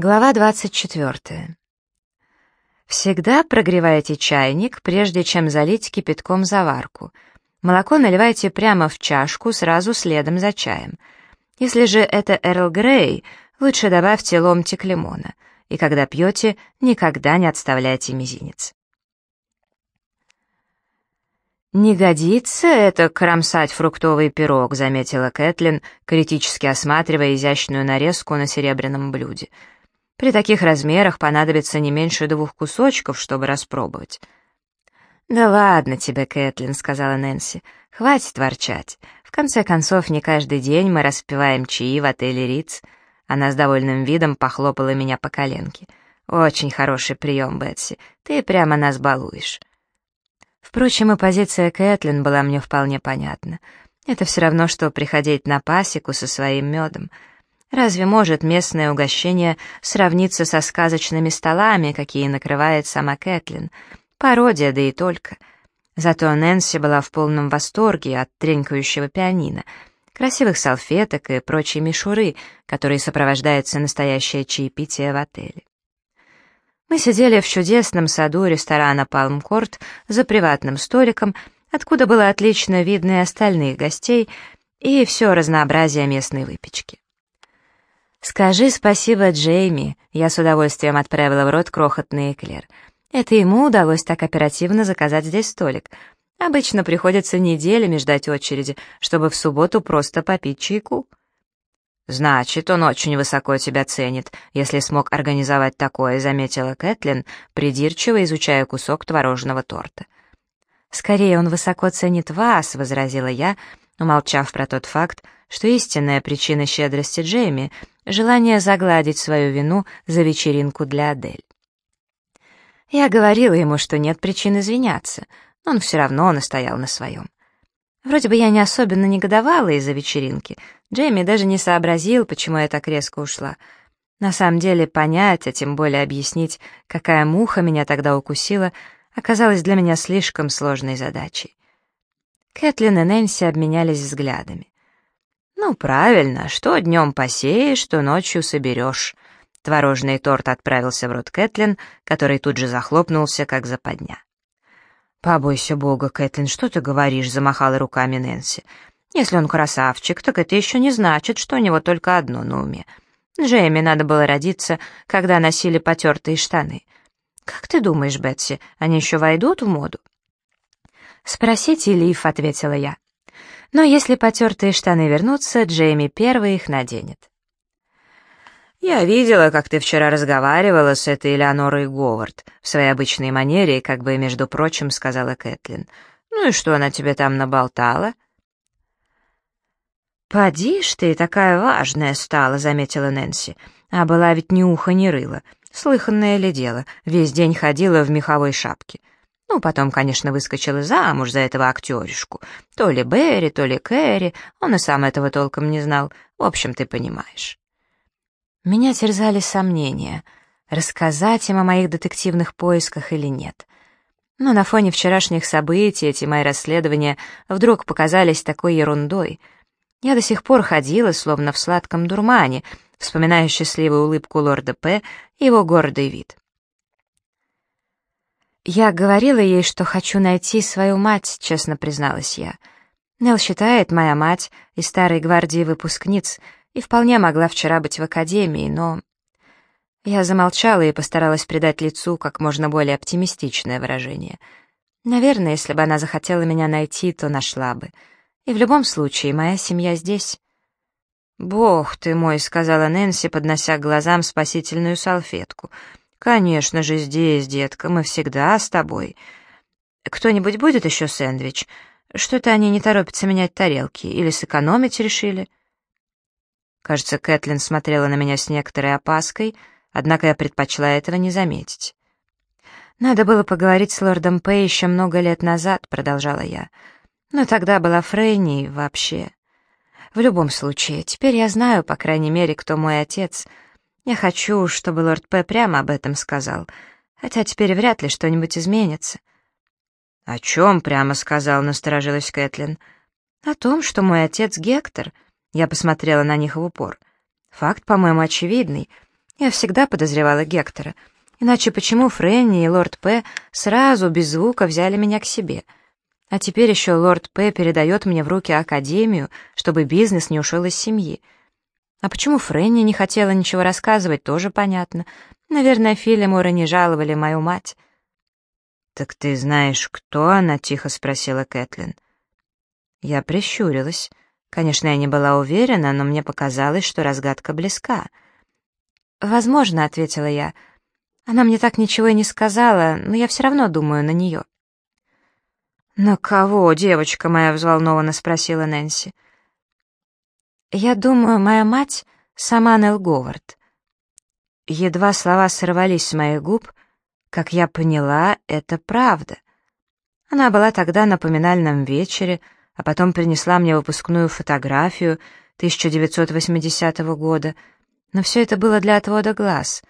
Глава 24. Всегда прогревайте чайник, прежде чем залить кипятком заварку. Молоко наливайте прямо в чашку, сразу следом за чаем. Если же это Эрл Грей, лучше добавьте ломтик лимона. И когда пьете, никогда не отставляйте мизинец. «Не годится это кромсать фруктовый пирог», — заметила Кэтлин, критически осматривая изящную нарезку на серебряном блюде — при таких размерах понадобится не меньше двух кусочков, чтобы распробовать. «Да ладно тебе, Кэтлин», — сказала Нэнси. «Хватит ворчать. В конце концов, не каждый день мы распиваем чаи в отеле Риц». Она с довольным видом похлопала меня по коленке. «Очень хороший прием, Бетси. Ты прямо нас балуешь». Впрочем, и позиция Кэтлин была мне вполне понятна. Это все равно, что приходить на пасеку со своим медом — Разве может местное угощение сравниться со сказочными столами, какие накрывает сама Кэтлин? Пародия, да и только. Зато Нэнси была в полном восторге от тренькающего пианино, красивых салфеток и прочей мишуры, которые сопровождаются настоящее чаепитие в отеле. Мы сидели в чудесном саду ресторана «Палмкорт» за приватным столиком, откуда было отлично видно и остальных гостей, и все разнообразие местной выпечки. «Скажи спасибо Джейми», — я с удовольствием отправила в рот крохотный эклер. Это ему удалось так оперативно заказать здесь столик. Обычно приходится неделями ждать очереди, чтобы в субботу просто попить чайку. «Значит, он очень высоко тебя ценит, если смог организовать такое», — заметила Кэтлин, придирчиво изучая кусок творожного торта. «Скорее, он высоко ценит вас», — возразила я, умолчав про тот факт, что истинная причина щедрости Джейми — желание загладить свою вину за вечеринку для Адель. Я говорила ему, что нет причин извиняться, но он все равно настоял на своем. Вроде бы я не особенно негодовала из-за вечеринки. Джейми даже не сообразил, почему я так резко ушла. На самом деле понять, а тем более объяснить, какая муха меня тогда укусила, оказалось для меня слишком сложной задачей. Кэтлин и Нэнси обменялись взглядами. «Ну, правильно, что днем посеешь, что ночью соберешь». Творожный торт отправился в рот Кэтлин, который тут же захлопнулся, как западня. «Побойся бога, Кэтлин, что ты говоришь?» — замахала руками Нэнси. «Если он красавчик, так это еще не значит, что у него только одно на уме. Джейми надо было родиться, когда носили потертые штаны. Как ты думаешь, Бетси, они еще войдут в моду?» «Спросите Лив», — ответила я. Но если потертые штаны вернутся, Джейми первый их наденет. «Я видела, как ты вчера разговаривала с этой Элеонорой Говард в своей обычной манере, как бы, между прочим, сказала Кэтлин. Ну и что она тебе там наболтала?» «Поди ж ты, такая важная стала», — заметила Нэнси. «А была ведь ни уха, ни рыла. Слыханное ли дело, весь день ходила в меховой шапке. Ну, потом, конечно, выскочила замуж за этого актеришку. То ли Берри, то ли Кэрри, он и сам этого толком не знал. В общем, ты понимаешь. Меня терзали сомнения, рассказать им о моих детективных поисках или нет. Но на фоне вчерашних событий эти мои расследования вдруг показались такой ерундой. Я до сих пор ходила, словно в сладком дурмане, вспоминая счастливую улыбку лорда П. и его гордый вид. «Я говорила ей, что хочу найти свою мать», — честно призналась я. Нел считает, моя мать из старой гвардии выпускниц и вполне могла вчера быть в академии, но... Я замолчала и постаралась придать лицу как можно более оптимистичное выражение. Наверное, если бы она захотела меня найти, то нашла бы. И в любом случае, моя семья здесь. «Бог ты мой», — сказала Нэнси, поднося к глазам спасительную салфетку — «Конечно же здесь, детка, мы всегда с тобой. Кто-нибудь будет еще сэндвич? Что-то они не торопятся менять тарелки, или сэкономить решили?» Кажется, Кэтлин смотрела на меня с некоторой опаской, однако я предпочла этого не заметить. «Надо было поговорить с лордом Пэй еще много лет назад», — продолжала я. «Но тогда была Фрейни вообще. В любом случае, теперь я знаю, по крайней мере, кто мой отец — я хочу, чтобы лорд П. прямо об этом сказал, хотя теперь вряд ли что-нибудь изменится». «О чем прямо сказал?» — насторожилась Кэтлин. «О том, что мой отец Гектор». Я посмотрела на них в упор. Факт, по-моему, очевидный. Я всегда подозревала Гектора. Иначе почему Фрэнни и лорд П. сразу, без звука, взяли меня к себе? А теперь еще лорд П. передает мне в руки академию, чтобы бизнес не ушел из семьи. А почему Фрэнни не хотела ничего рассказывать, тоже понятно. Наверное, Филимора не жаловали мою мать. «Так ты знаешь, кто она?» — тихо спросила Кэтлин. Я прищурилась. Конечно, я не была уверена, но мне показалось, что разгадка близка. «Возможно», — ответила я. «Она мне так ничего и не сказала, но я все равно думаю на нее». «На кого, девочка моя?» — взволнованно спросила Нэнси. «Я думаю, моя мать — сама Нелл Говард». Едва слова сорвались с моих губ, как я поняла, это правда. Она была тогда на поминальном вечере, а потом принесла мне выпускную фотографию 1980 года, но все это было для отвода глаз.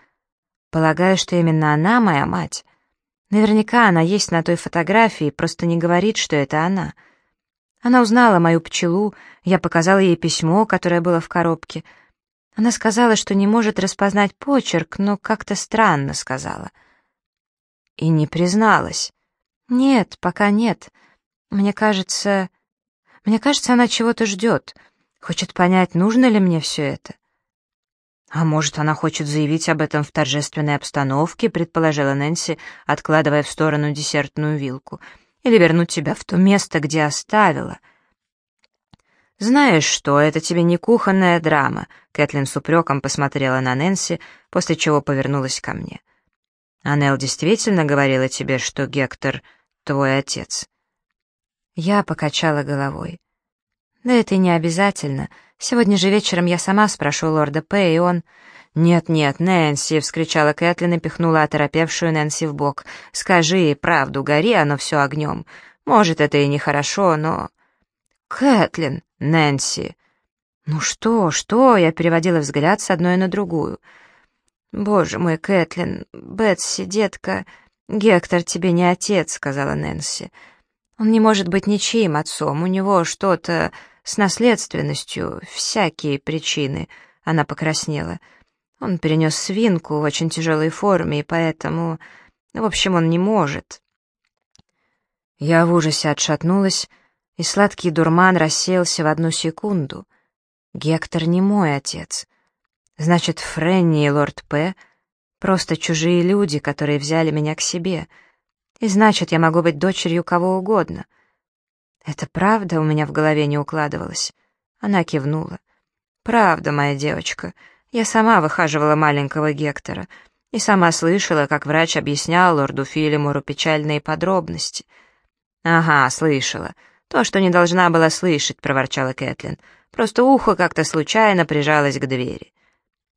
Полагаю, что именно она моя мать. Наверняка она есть на той фотографии, просто не говорит, что это она. Она узнала мою пчелу, я показала ей письмо, которое было в коробке. Она сказала, что не может распознать почерк, но как-то странно сказала — и не призналась. Нет, пока нет. Мне кажется... Мне кажется, она чего-то ждет. Хочет понять, нужно ли мне все это. «А может, она хочет заявить об этом в торжественной обстановке», предположила Нэнси, откладывая в сторону десертную вилку, «или вернуть тебя в то место, где оставила». «Знаешь что, это тебе не кухонная драма», Кэтлин с упреком посмотрела на Нэнси, после чего повернулась ко мне. Анел действительно говорила тебе, что Гектор — твой отец?» Я покачала головой. «Да это не обязательно. Сегодня же вечером я сама спрошу лорда П, и он...» «Нет-нет, Нэнси!» — вскричала Кэтлин и пихнула оторопевшую Нэнси в бок. «Скажи ей правду, гори оно все огнем. Может, это и нехорошо, но...» «Кэтлин! Нэнси!» «Ну что, что?» — я переводила взгляд с одной на другую — «Боже мой, Кэтлин, Бетси, детка, Гектор тебе не отец», — сказала Нэнси. «Он не может быть ничьим отцом, у него что-то с наследственностью, всякие причины», — она покраснела. «Он перенес свинку в очень тяжелой форме, и поэтому... В общем, он не может». Я в ужасе отшатнулась, и сладкий дурман рассеялся в одну секунду. Гектор не мой отец. Значит, Фрэнни и лорд П. — просто чужие люди, которые взяли меня к себе. И значит, я могу быть дочерью кого угодно. Это правда у меня в голове не укладывалось. Она кивнула. «Правда, моя девочка. Я сама выхаживала маленького Гектора и сама слышала, как врач объяснял лорду Филимору печальные подробности». «Ага, слышала. То, что не должна была слышать», — проворчала Кэтлин. «Просто ухо как-то случайно прижалось к двери».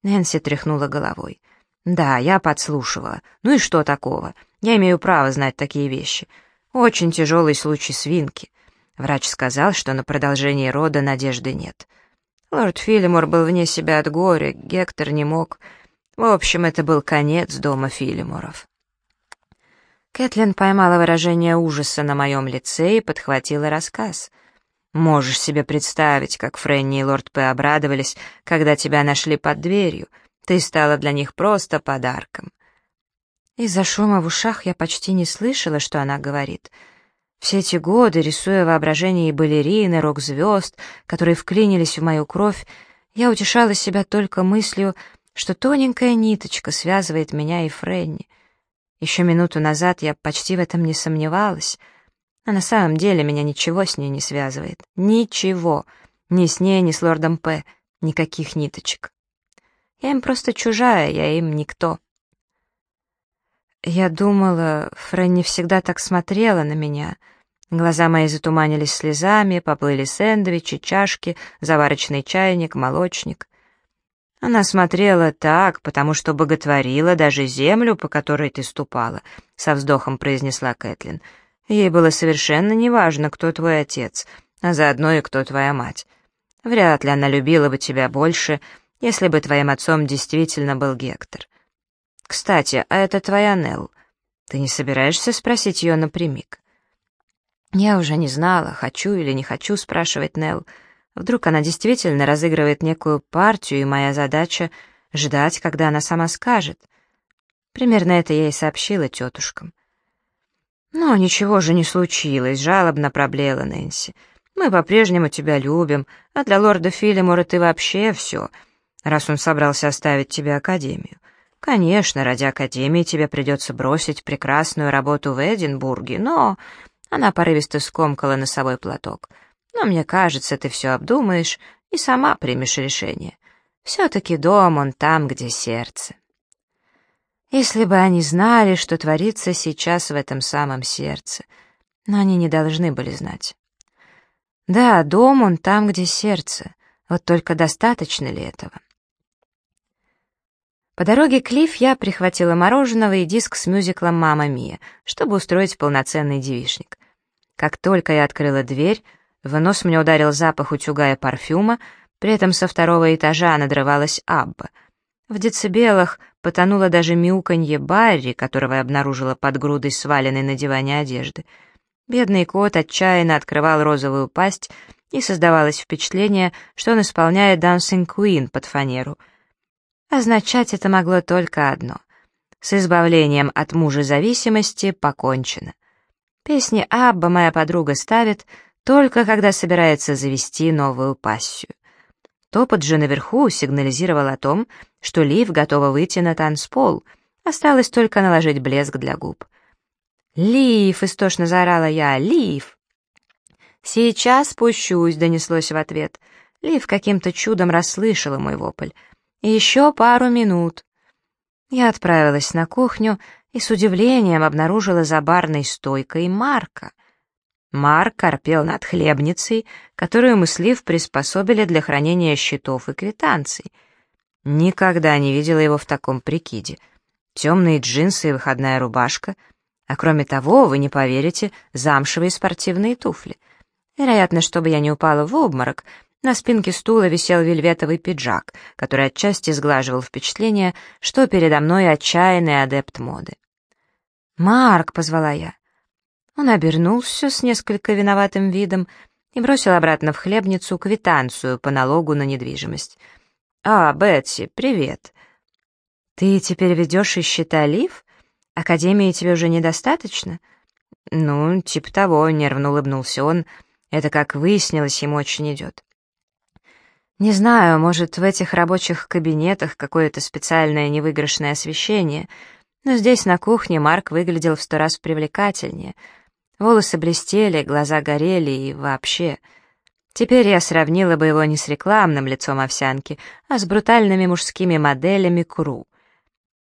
Нэнси тряхнула головой. «Да, я подслушивала. Ну и что такого? Я имею право знать такие вещи. Очень тяжелый случай свинки. Врач сказал, что на продолжение рода надежды нет. Лорд Филимор был вне себя от горя, Гектор не мог. В общем, это был конец дома Филиморов». Кэтлин поймала выражение ужаса на моем лице и подхватила рассказ — Можешь себе представить, как Фрэнни и лорд П. обрадовались, когда тебя нашли под дверью. Ты стала для них просто подарком. Из-за шума в ушах я почти не слышала, что она говорит. Все эти годы, рисуя воображение и балерины, рок-звезд, которые вклинились в мою кровь, я утешала себя только мыслью, что тоненькая ниточка связывает меня и Фрэнни. Еще минуту назад я почти в этом не сомневалась — а на самом деле меня ничего с ней не связывает. Ничего. Ни с ней, ни с лордом П. Никаких ниточек. Я им просто чужая, я им никто. Я думала, Фрэнни всегда так смотрела на меня. Глаза мои затуманились слезами, поплыли сэндвичи, чашки, заварочный чайник, молочник. Она смотрела так, потому что боготворила даже землю, по которой ты ступала, — со вздохом произнесла Кэтлин. Ей было совершенно неважно, кто твой отец, а заодно и кто твоя мать. Вряд ли она любила бы тебя больше, если бы твоим отцом действительно был Гектор. Кстати, а это твоя Нелл. Ты не собираешься спросить ее напрямик? Я уже не знала, хочу или не хочу спрашивать Нелл. Вдруг она действительно разыгрывает некую партию, и моя задача ждать, когда она сама скажет. Примерно это я и сообщила тетушкам. «Но ничего же не случилось», — жалобно проблеяла Нэнси. «Мы по-прежнему тебя любим, а для лорда Филимора ты вообще все, раз он собрался оставить тебе академию. Конечно, ради академии тебе придется бросить прекрасную работу в Эдинбурге, но...» Она порывисто скомкала носовой платок. «Но мне кажется, ты все обдумаешь и сама примешь решение. Все-таки дом, он там, где сердце». Если бы они знали, что творится сейчас в этом самом сердце. Но они не должны были знать. Да, дом он там, где сердце. Вот только достаточно ли этого? По дороге к Лив я прихватила мороженого и диск с мюзиклом «Мама Мия», чтобы устроить полноценный девишник. Как только я открыла дверь, в нос мне ударил запах утюга и парфюма, при этом со второго этажа надрывалась Абба. В децибелах потонуло даже мяуканье Барри, которого я обнаружила под грудой сваленной на диване одежды. Бедный кот отчаянно открывал розовую пасть, и создавалось впечатление, что он исполняет «Dancing Queen» под фанеру. Означать это могло только одно — с избавлением от мужа зависимости покончено. Песни Абба моя подруга ставит только когда собирается завести новую пассию. Топот же наверху сигнализировал о том, что Лив готова выйти на танцпол. Осталось только наложить блеск для губ. «Лив!» — истошно заорала я. «Лив!» «Сейчас спущусь», — донеслось в ответ. Лив каким-то чудом расслышала мой вопль. «Еще пару минут». Я отправилась на кухню и с удивлением обнаружила за барной стойкой Марка. Марк корпел над хлебницей, которую мы с Лив приспособили для хранения счетов и квитанций. Никогда не видела его в таком прикиде. Темные джинсы и выходная рубашка, а кроме того, вы не поверите, замшевые спортивные туфли. Вероятно, чтобы я не упала в обморок, на спинке стула висел вельветовый пиджак, который отчасти сглаживал впечатление, что передо мной отчаянный адепт моды. «Марк!» — позвала я. Он обернулся с несколько виноватым видом и бросил обратно в хлебницу квитанцию по налогу на недвижимость. «А, Бетси, привет!» «Ты теперь ведешь и счета Лив? Академии тебе уже недостаточно?» «Ну, типа того», — нервно улыбнулся он. «Это, как выяснилось, ему очень идет». «Не знаю, может, в этих рабочих кабинетах какое-то специальное невыигрышное освещение, но здесь, на кухне, Марк выглядел в сто раз привлекательнее — Волосы блестели, глаза горели и вообще. Теперь я сравнила бы его не с рекламным лицом овсянки, а с брутальными мужскими моделями Кру.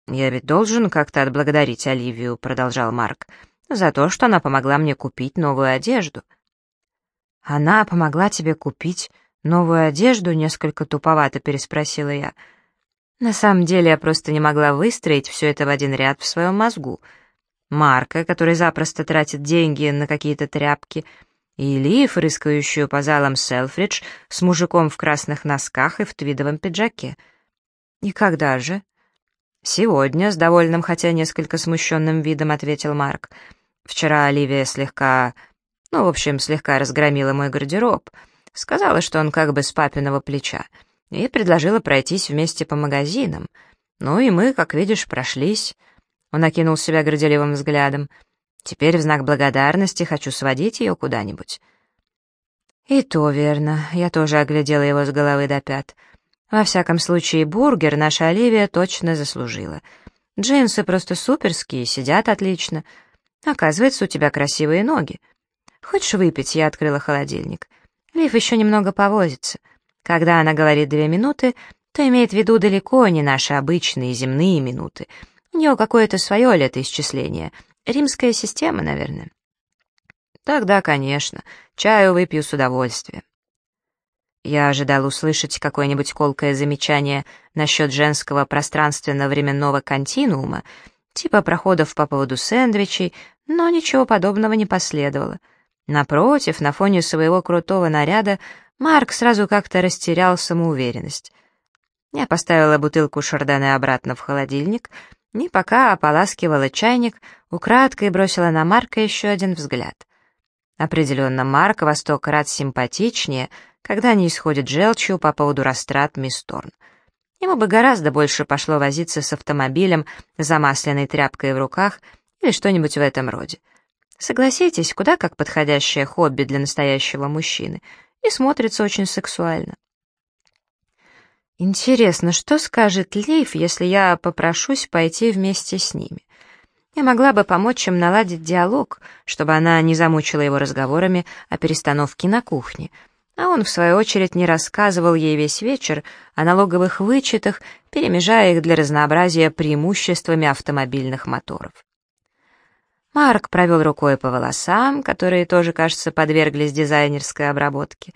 «Я ведь должен как-то отблагодарить Оливию», — продолжал Марк, «за то, что она помогла мне купить новую одежду». «Она помогла тебе купить новую одежду?» — несколько туповато переспросила я. На самом деле я просто не могла выстроить все это в один ряд в своем мозгу — Марка, который запросто тратит деньги на какие-то тряпки, и Лив, рыскающую по залам Селфридж, с мужиком в красных носках и в твидовом пиджаке. «И когда же?» «Сегодня», — с довольным, хотя несколько смущенным видом ответил Марк. «Вчера Оливия слегка... ну, в общем, слегка разгромила мой гардероб. Сказала, что он как бы с папиного плеча, и предложила пройтись вместе по магазинам. Ну и мы, как видишь, прошлись». Он окинул себя горделивым взглядом. «Теперь в знак благодарности хочу сводить ее куда-нибудь». «И то верно. Я тоже оглядела его с головы до пят. Во всяком случае, бургер наша Оливия точно заслужила. Джинсы просто суперские, сидят отлично. Оказывается, у тебя красивые ноги. Хочешь выпить?» Я открыла холодильник. Лив еще немного повозится. Когда она говорит две минуты, то имеет в виду далеко не наши обычные земные минуты — у нее какое-то свое летоисчисление. Римская система, наверное. Тогда, конечно, чаю выпью с удовольствием. Я ожидал услышать какое-нибудь колкое замечание насчет женского пространственно-временного континуума, типа проходов по поводу сэндвичей, но ничего подобного не последовало. Напротив, на фоне своего крутого наряда Марк сразу как-то растерял самоуверенность. Я поставила бутылку шардоне обратно в холодильник — и пока ополаскивала чайник, украдкой бросила на Марка еще один взгляд. Определенно, Марк во сто крат симпатичнее, когда не исходит желчью по поводу растрат мисс Торн. ему бы гораздо больше пошло возиться с автомобилем, замасленной тряпкой в руках или что-нибудь в этом роде. Согласитесь, куда как подходящее хобби для настоящего мужчины, и смотрится очень сексуально. Интересно, что скажет Лив, если я попрошусь пойти вместе с ними? Я могла бы помочь им наладить диалог, чтобы она не замучила его разговорами о перестановке на кухне, а он, в свою очередь, не рассказывал ей весь вечер о налоговых вычетах, перемежая их для разнообразия преимуществами автомобильных моторов. Марк провел рукой по волосам, которые тоже, кажется, подверглись дизайнерской обработке.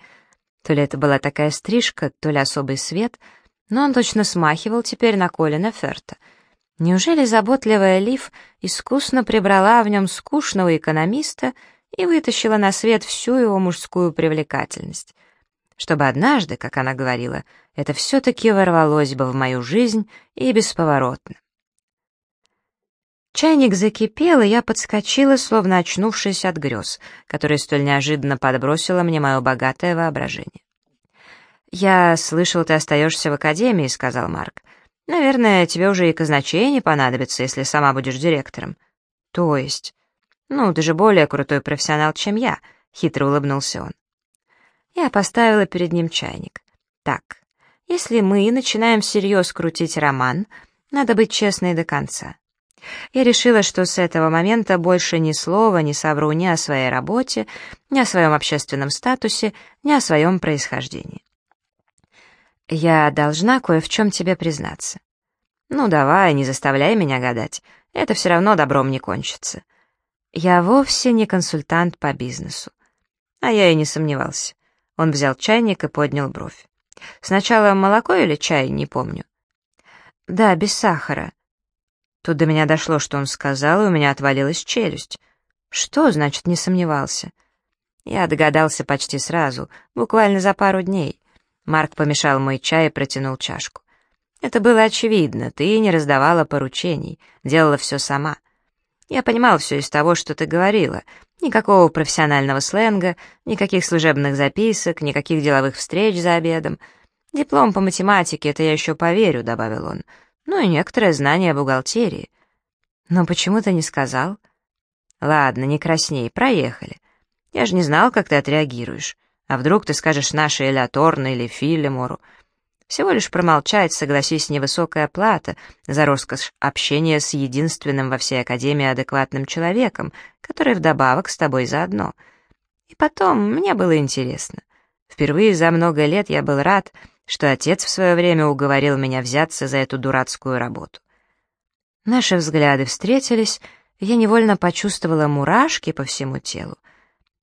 То ли это была такая стрижка, то ли особый свет, но он точно смахивал теперь на Колина Ферта — Неужели заботливая Лив искусно прибрала в нем скучного экономиста и вытащила на свет всю его мужскую привлекательность? Чтобы однажды, как она говорила, это все-таки ворвалось бы в мою жизнь и бесповоротно. Чайник закипел, и я подскочила, словно очнувшись от грез, которые столь неожиданно подбросило мне мое богатое воображение. «Я слышал, ты остаешься в академии», — сказал Марк. Наверное, тебе уже и казначение понадобится, если сама будешь директором. То есть? Ну, ты же более крутой профессионал, чем я, хитро улыбнулся он. Я поставила перед ним чайник. Так, если мы начинаем всерьез крутить роман, надо быть честной до конца. Я решила, что с этого момента больше ни слова не совру ни о своей работе, ни о своем общественном статусе, ни о своем происхождении. «Я должна кое в чем тебе признаться». «Ну давай, не заставляй меня гадать. Это все равно добром не кончится». «Я вовсе не консультант по бизнесу». А я и не сомневался. Он взял чайник и поднял бровь. «Сначала молоко или чай, не помню». «Да, без сахара». Тут до меня дошло, что он сказал, и у меня отвалилась челюсть. «Что, значит, не сомневался?» Я догадался почти сразу, буквально за пару дней. Марк помешал мой чай и протянул чашку. «Это было очевидно, ты не раздавала поручений, делала все сама. Я понимал все из того, что ты говорила. Никакого профессионального сленга, никаких служебных записок, никаких деловых встреч за обедом. Диплом по математике — это я еще поверю», — добавил он. «Ну и некоторое знание бухгалтерии». «Но почему ты не сказал?» «Ладно, не красней, проехали. Я же не знал, как ты отреагируешь. А вдруг ты скажешь нашей Эля Торна или Филимору? Всего лишь промолчать, согласись, невысокая плата за роскошь общения с единственным во всей Академии адекватным человеком, который вдобавок с тобой заодно. И потом, мне было интересно. Впервые за много лет я был рад, что отец в свое время уговорил меня взяться за эту дурацкую работу. Наши взгляды встретились, я невольно почувствовала мурашки по всему телу.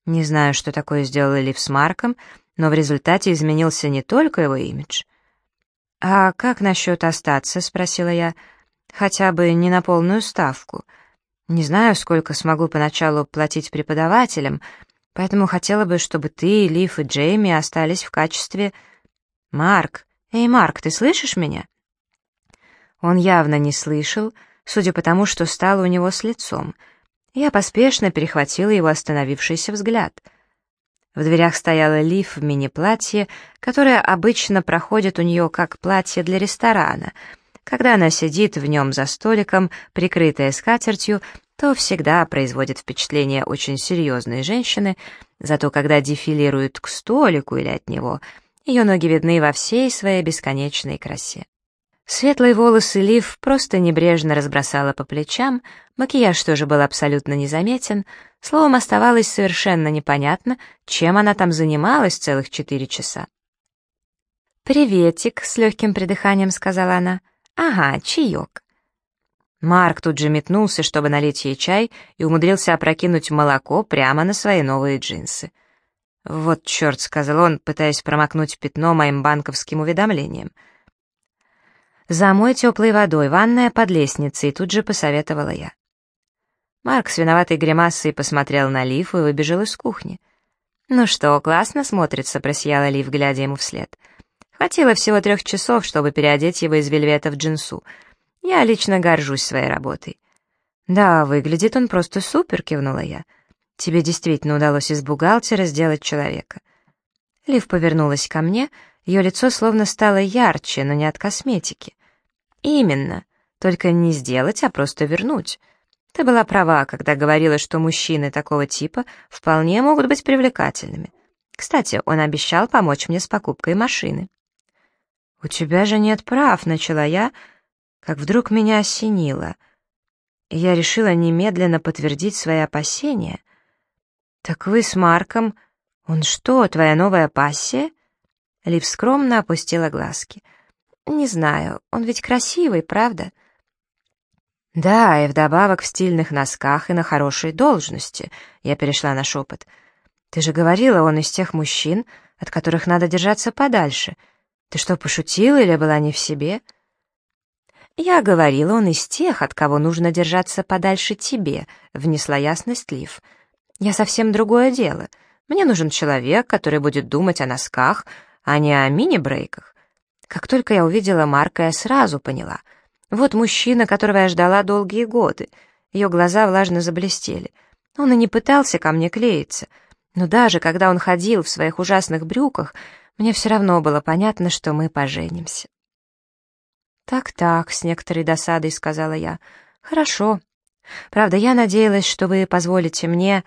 Не знаю, что такое сделал Лив с Марком, но в результате изменился не только его имидж. «А как насчет остаться?» — спросила я. «Хотя бы не на полную ставку. Не знаю, сколько смогу поначалу платить преподавателям, поэтому хотела бы, чтобы ты, Лив и Джейми остались в качестве...» «Марк! Эй, Марк, ты слышишь меня?» Он явно не слышал, судя по тому, что стало у него с лицом — я поспешно перехватила его остановившийся взгляд. В дверях стояла Лив в мини-платье, которое обычно проходит у нее как платье для ресторана. Когда она сидит в нем за столиком, прикрытая скатертью, то всегда производит впечатление очень серьезной женщины, зато когда дефилирует к столику или от него, ее ноги видны во всей своей бесконечной красе. Светлые волосы Лив просто небрежно разбросала по плечам, макияж тоже был абсолютно незаметен, словом, оставалось совершенно непонятно, чем она там занималась целых четыре часа. «Приветик», — с легким придыханием сказала она. «Ага, чаек». Марк тут же метнулся, чтобы налить ей чай, и умудрился опрокинуть молоко прямо на свои новые джинсы. «Вот черт», — сказал он, пытаясь промокнуть пятно моим банковским уведомлением — «Замой теплой водой, ванная под лестницей», — тут же посоветовала я. Марк с виноватой гримасой посмотрел на Лив и выбежал из кухни. «Ну что, классно смотрится», — просияла Лив, глядя ему вслед. «Хватило всего трех часов, чтобы переодеть его из вельвета в джинсу. Я лично горжусь своей работой». «Да, выглядит он просто супер», — кивнула я. «Тебе действительно удалось из бухгалтера сделать человека». Лив повернулась ко мне, Ее лицо словно стало ярче, но не от косметики. «Именно. Только не сделать, а просто вернуть. Ты была права, когда говорила, что мужчины такого типа вполне могут быть привлекательными. Кстати, он обещал помочь мне с покупкой машины». «У тебя же нет прав», — начала я, как вдруг меня осенило. Я решила немедленно подтвердить свои опасения. «Так вы с Марком...» «Он что, твоя новая пассия?» Лив скромно опустила глазки. «Не знаю, он ведь красивый, правда?» «Да, и вдобавок в стильных носках и на хорошей должности», — я перешла на шепот. «Ты же говорила, он из тех мужчин, от которых надо держаться подальше. Ты что, пошутила или была не в себе?» «Я говорила, он из тех, от кого нужно держаться подальше тебе», — внесла ясность Лив. «Я совсем другое дело». Мне нужен человек, который будет думать о носках, а не о мини-брейках. Как только я увидела Марка, я сразу поняла. Вот мужчина, которого я ждала долгие годы. Ее глаза влажно заблестели. Он и не пытался ко мне клеиться. Но даже когда он ходил в своих ужасных брюках, мне все равно было понятно, что мы поженимся. «Так-так», — с некоторой досадой сказала я. «Хорошо. Правда, я надеялась, что вы позволите мне...»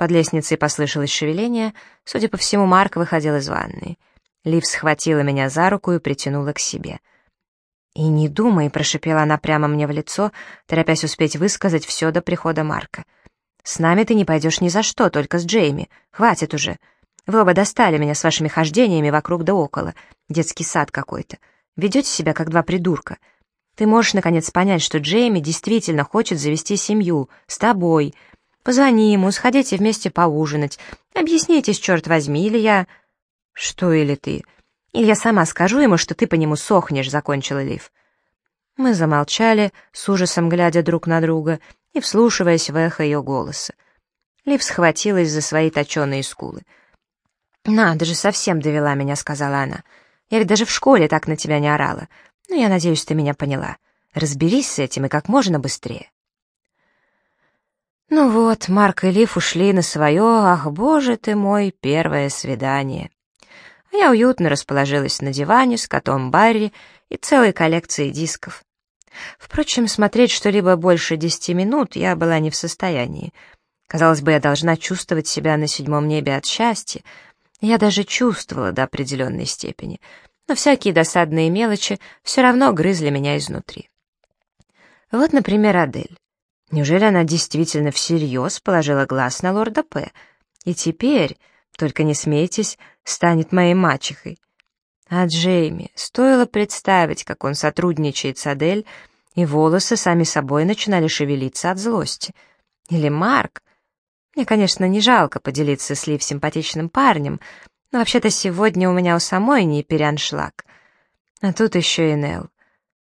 Под лестницей послышалось шевеление. Судя по всему, Марк выходил из ванной. Лив схватила меня за руку и притянула к себе. «И не думай», — прошипела она прямо мне в лицо, торопясь успеть высказать все до прихода Марка. «С нами ты не пойдешь ни за что, только с Джейми. Хватит уже. Вы оба достали меня с вашими хождениями вокруг да около. Детский сад какой-то. Ведете себя, как два придурка. Ты можешь, наконец, понять, что Джейми действительно хочет завести семью. С тобой. Позвони ему, сходите вместе поужинать. Объяснитесь, черт возьми, или я... Что или ты? Или я сама скажу ему, что ты по нему сохнешь, закончила Лив. Мы замолчали, с ужасом глядя друг на друга и вслушиваясь в эхо ее голоса. Лив схватилась за свои точеные скулы. «Надо же, совсем довела меня», — сказала она. «Я ведь даже в школе так на тебя не орала. Но я надеюсь, ты меня поняла. Разберись с этим и как можно быстрее». Ну вот, Марк и Лив ушли на свое, ах, боже ты мой, первое свидание. А я уютно расположилась на диване с котом Барри и целой коллекцией дисков. Впрочем, смотреть что-либо больше десяти минут я была не в состоянии. Казалось бы, я должна чувствовать себя на седьмом небе от счастья. Я даже чувствовала до определенной степени, но всякие досадные мелочи все равно грызли меня изнутри. Вот, например, Адель. Неужели она действительно всерьез положила глаз на лорда П. И теперь, только не смейтесь, станет моей мачехой? А Джейми, стоило представить, как он сотрудничает с Адель, и волосы сами собой начинали шевелиться от злости. Или Марк. Мне, конечно, не жалко поделиться с Лив симпатичным парнем, но вообще-то сегодня у меня у самой не переаншлаг. А тут еще и Нелл.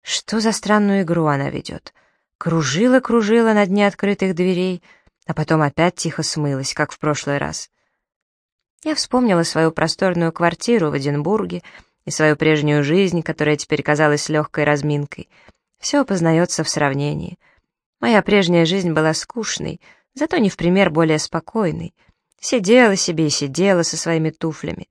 Что за странную игру она ведет? Кружила-кружила на дне открытых дверей, а потом опять тихо смылась, как в прошлый раз. Я вспомнила свою просторную квартиру в Эдинбурге и свою прежнюю жизнь, которая теперь казалась легкой разминкой. Все познается в сравнении. Моя прежняя жизнь была скучной, зато не в пример более спокойной. Сидела себе и сидела со своими туфлями.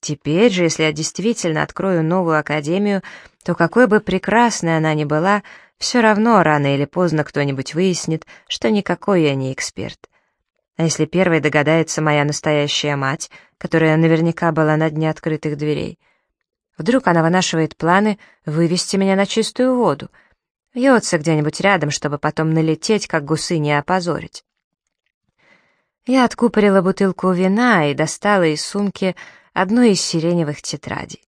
Теперь же, если я действительно открою новую академию, то какой бы прекрасной она ни была — все равно рано или поздно кто-нибудь выяснит, что никакой я не эксперт. А если первой догадается моя настоящая мать, которая наверняка была на дне открытых дверей? Вдруг она вынашивает планы вывести меня на чистую воду, вьется где-нибудь рядом, чтобы потом налететь, как гусы, не опозорить. Я откупорила бутылку вина и достала из сумки одну из сиреневых тетрадей.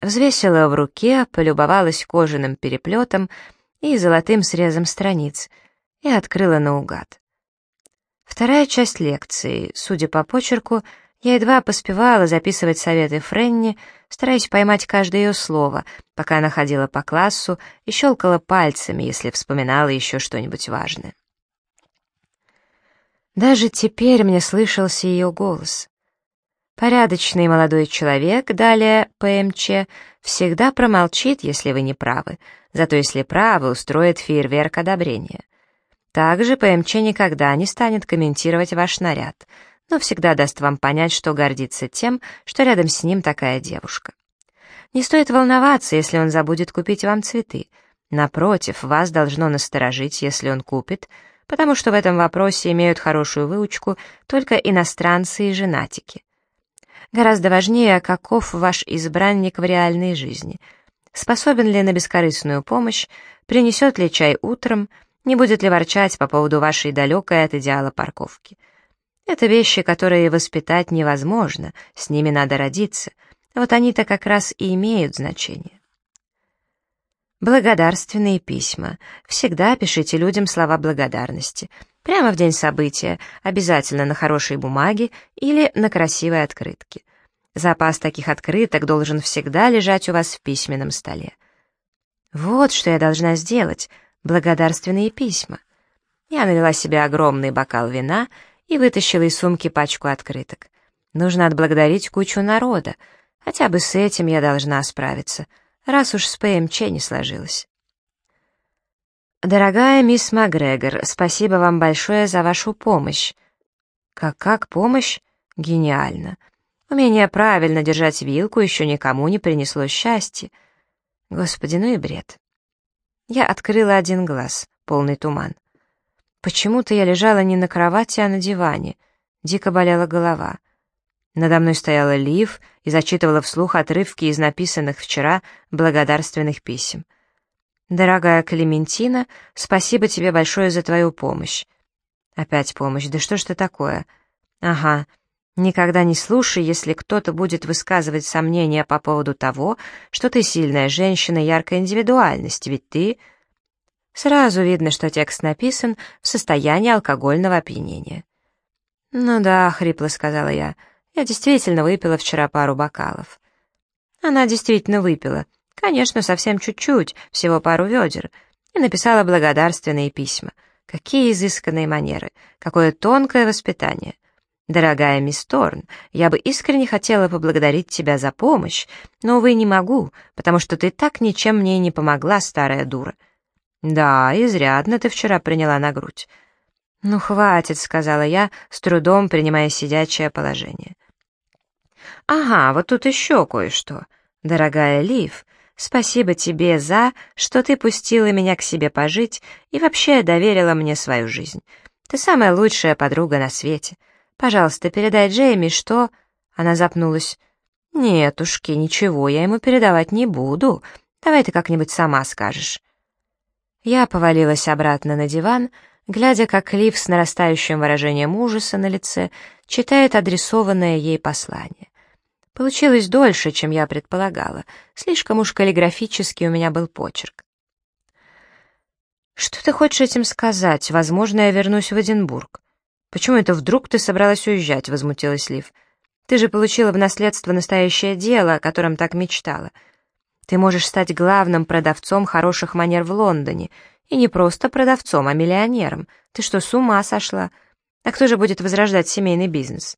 Взвесила в руке, полюбовалась кожаным переплетом — и золотым срезом страниц, и открыла наугад. Вторая часть лекции, судя по почерку, я едва поспевала записывать советы Френни, стараясь поймать каждое ее слово, пока она ходила по классу и щелкала пальцами, если вспоминала еще что-нибудь важное. Даже теперь мне слышался ее голос. Порядочный молодой человек, далее ПМЧ, всегда промолчит, если вы не правы, зато если правы, устроит фейерверк одобрения. Также ПМЧ никогда не станет комментировать ваш наряд, но всегда даст вам понять, что гордится тем, что рядом с ним такая девушка. Не стоит волноваться, если он забудет купить вам цветы. Напротив, вас должно насторожить, если он купит, потому что в этом вопросе имеют хорошую выучку только иностранцы и женатики. Гораздо важнее, каков ваш избранник в реальной жизни. Способен ли на бескорыстную помощь, принесет ли чай утром, не будет ли ворчать по поводу вашей далекой от идеала парковки. Это вещи, которые воспитать невозможно, с ними надо родиться. Вот они-то как раз и имеют значение. Благодарственные письма. Всегда пишите людям слова благодарности. Прямо в день события, обязательно на хорошей бумаге или на красивой открытке. Запас таких открыток должен всегда лежать у вас в письменном столе. Вот что я должна сделать. Благодарственные письма. Я налила себе огромный бокал вина и вытащила из сумки пачку открыток. Нужно отблагодарить кучу народа. Хотя бы с этим я должна справиться — раз уж с ПМЧ не сложилось. «Дорогая мисс Макгрегор, спасибо вам большое за вашу помощь». «Как-как помощь? Гениально. Умение правильно держать вилку еще никому не принесло счастья. Господи, ну и бред». Я открыла один глаз, полный туман. Почему-то я лежала не на кровати, а на диване. Дико болела голова. Надо мной стояла Лив и зачитывала вслух отрывки из написанных вчера благодарственных писем. «Дорогая Клементина, спасибо тебе большое за твою помощь». «Опять помощь, да что ж ты такое?» «Ага, никогда не слушай, если кто-то будет высказывать сомнения по поводу того, что ты сильная женщина яркая индивидуальность, ведь ты...» Сразу видно, что текст написан в состоянии алкогольного опьянения. «Ну да», — хрипло сказала я, — я действительно выпила вчера пару бокалов. Она действительно выпила. Конечно, совсем чуть-чуть, всего пару ведер. И написала благодарственные письма. Какие изысканные манеры, какое тонкое воспитание. Дорогая мисс Торн, я бы искренне хотела поблагодарить тебя за помощь, но, увы, не могу, потому что ты так ничем мне не помогла, старая дура. Да, изрядно ты вчера приняла на грудь. «Ну, хватит», — сказала я, с трудом принимая сидячее положение. «Ага, вот тут еще кое-что. Дорогая Лив, спасибо тебе за, что ты пустила меня к себе пожить и вообще доверила мне свою жизнь. Ты самая лучшая подруга на свете. Пожалуйста, передай Джейми, что...» Она запнулась. «Нетушки, ничего я ему передавать не буду. Давай ты как-нибудь сама скажешь». Я повалилась обратно на диван, глядя, как Лив с нарастающим выражением ужаса на лице читает адресованное ей послание. Получилось дольше, чем я предполагала. Слишком уж каллиграфический у меня был почерк. «Что ты хочешь этим сказать? Возможно, я вернусь в Эдинбург». «Почему это вдруг ты собралась уезжать?» — возмутилась Лив. «Ты же получила в наследство настоящее дело, о котором так мечтала. Ты можешь стать главным продавцом хороших манер в Лондоне, и не просто продавцом, а миллионером. Ты что, с ума сошла? А кто же будет возрождать семейный бизнес?»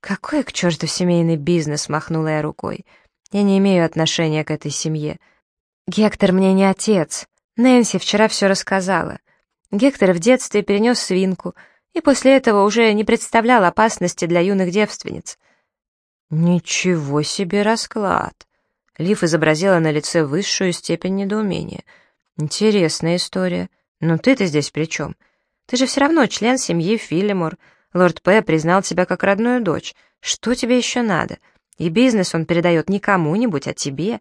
«Какой к черту семейный бизнес?» — махнула я рукой. «Я не имею отношения к этой семье. Гектор мне не отец. Нэнси вчера все рассказала. Гектор в детстве перенес свинку, и после этого уже не представлял опасности для юных девственниц». «Ничего себе расклад!» Лив изобразила на лице высшую степень недоумения. «Интересная история. Но ты-то здесь при чем? Ты же все равно член семьи Филлимор». Лорд П. признал тебя как родную дочь. Что тебе еще надо? И бизнес он передает не кому-нибудь, а тебе.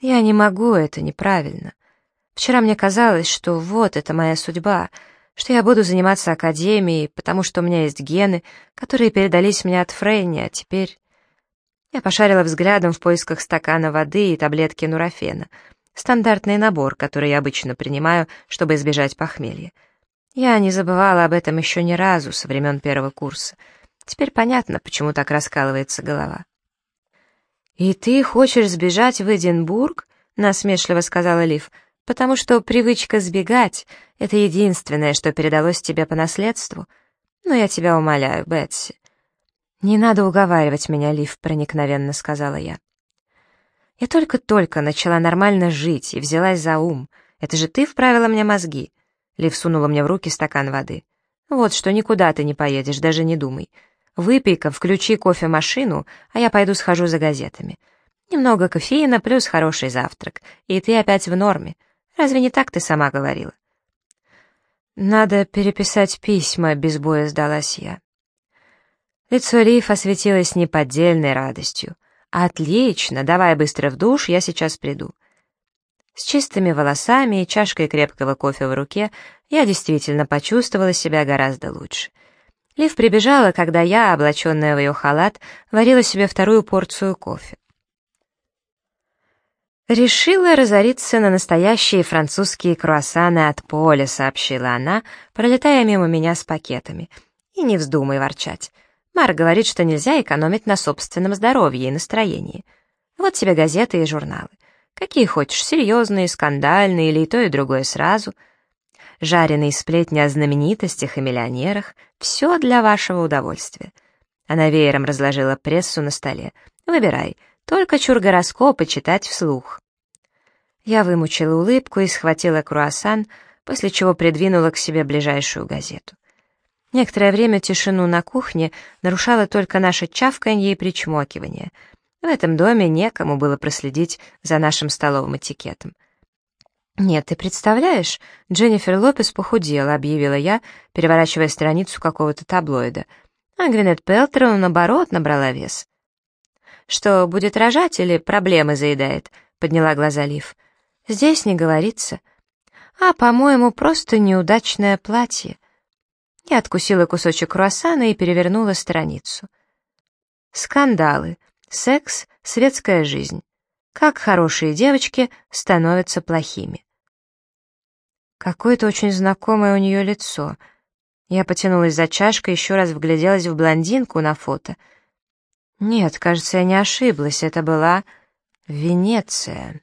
Я не могу, это неправильно. Вчера мне казалось, что вот это моя судьба, что я буду заниматься академией, потому что у меня есть гены, которые передались мне от Фрейни, а теперь... Я пошарила взглядом в поисках стакана воды и таблетки нурофена. Стандартный набор, который я обычно принимаю, чтобы избежать похмелья. Я не забывала об этом еще ни разу со времен первого курса. Теперь понятно, почему так раскалывается голова. «И ты хочешь сбежать в Эдинбург?» — насмешливо сказала Лив, «потому что привычка сбегать — это единственное, что передалось тебе по наследству. Но я тебя умоляю, Бетси». «Не надо уговаривать меня, Лив», — проникновенно сказала я. «Я только-только начала нормально жить и взялась за ум. Это же ты вправила мне мозги. Лив сунула мне в руки стакан воды. Вот что, никуда ты не поедешь, даже не думай. Выпей-ка, включи кофемашину, а я пойду схожу за газетами. Немного кофеина плюс хороший завтрак, и ты опять в норме. Разве не так ты сама говорила? Надо переписать письма, без боя сдалась я. Лицо Лив осветилось неподдельной радостью. «Отлично, давай быстро в душ, я сейчас приду». С чистыми волосами и чашкой крепкого кофе в руке я действительно почувствовала себя гораздо лучше. Лив прибежала, когда я, облаченная в ее халат, варила себе вторую порцию кофе. «Решила разориться на настоящие французские круассаны от поля», — сообщила она, пролетая мимо меня с пакетами. «И не вздумай ворчать. Мар говорит, что нельзя экономить на собственном здоровье и настроении. Вот тебе газеты и журналы. Какие хочешь, серьезные, скандальные или и то, и другое сразу. Жареные сплетни о знаменитостях и миллионерах — все для вашего удовольствия. Она веером разложила прессу на столе. Выбирай, только чур гороскопы читать вслух. Я вымучила улыбку и схватила круассан, после чего придвинула к себе ближайшую газету. Некоторое время тишину на кухне нарушало только наше чавканье и причмокивание — в этом доме некому было проследить за нашим столовым этикетом. «Нет, ты представляешь, Дженнифер Лопес похудела», — объявила я, переворачивая страницу какого-то таблоида. А Гвинет Пелтер, наоборот, набрала вес. «Что, будет рожать или проблемы заедает?» — подняла глаза Лив. «Здесь не говорится. А, по-моему, просто неудачное платье». Я откусила кусочек круассана и перевернула страницу. Скандалы. Секс — светская жизнь. Как хорошие девочки становятся плохими. Какое-то очень знакомое у нее лицо. Я потянулась за чашкой, еще раз вгляделась в блондинку на фото. Нет, кажется, я не ошиблась, это была Венеция.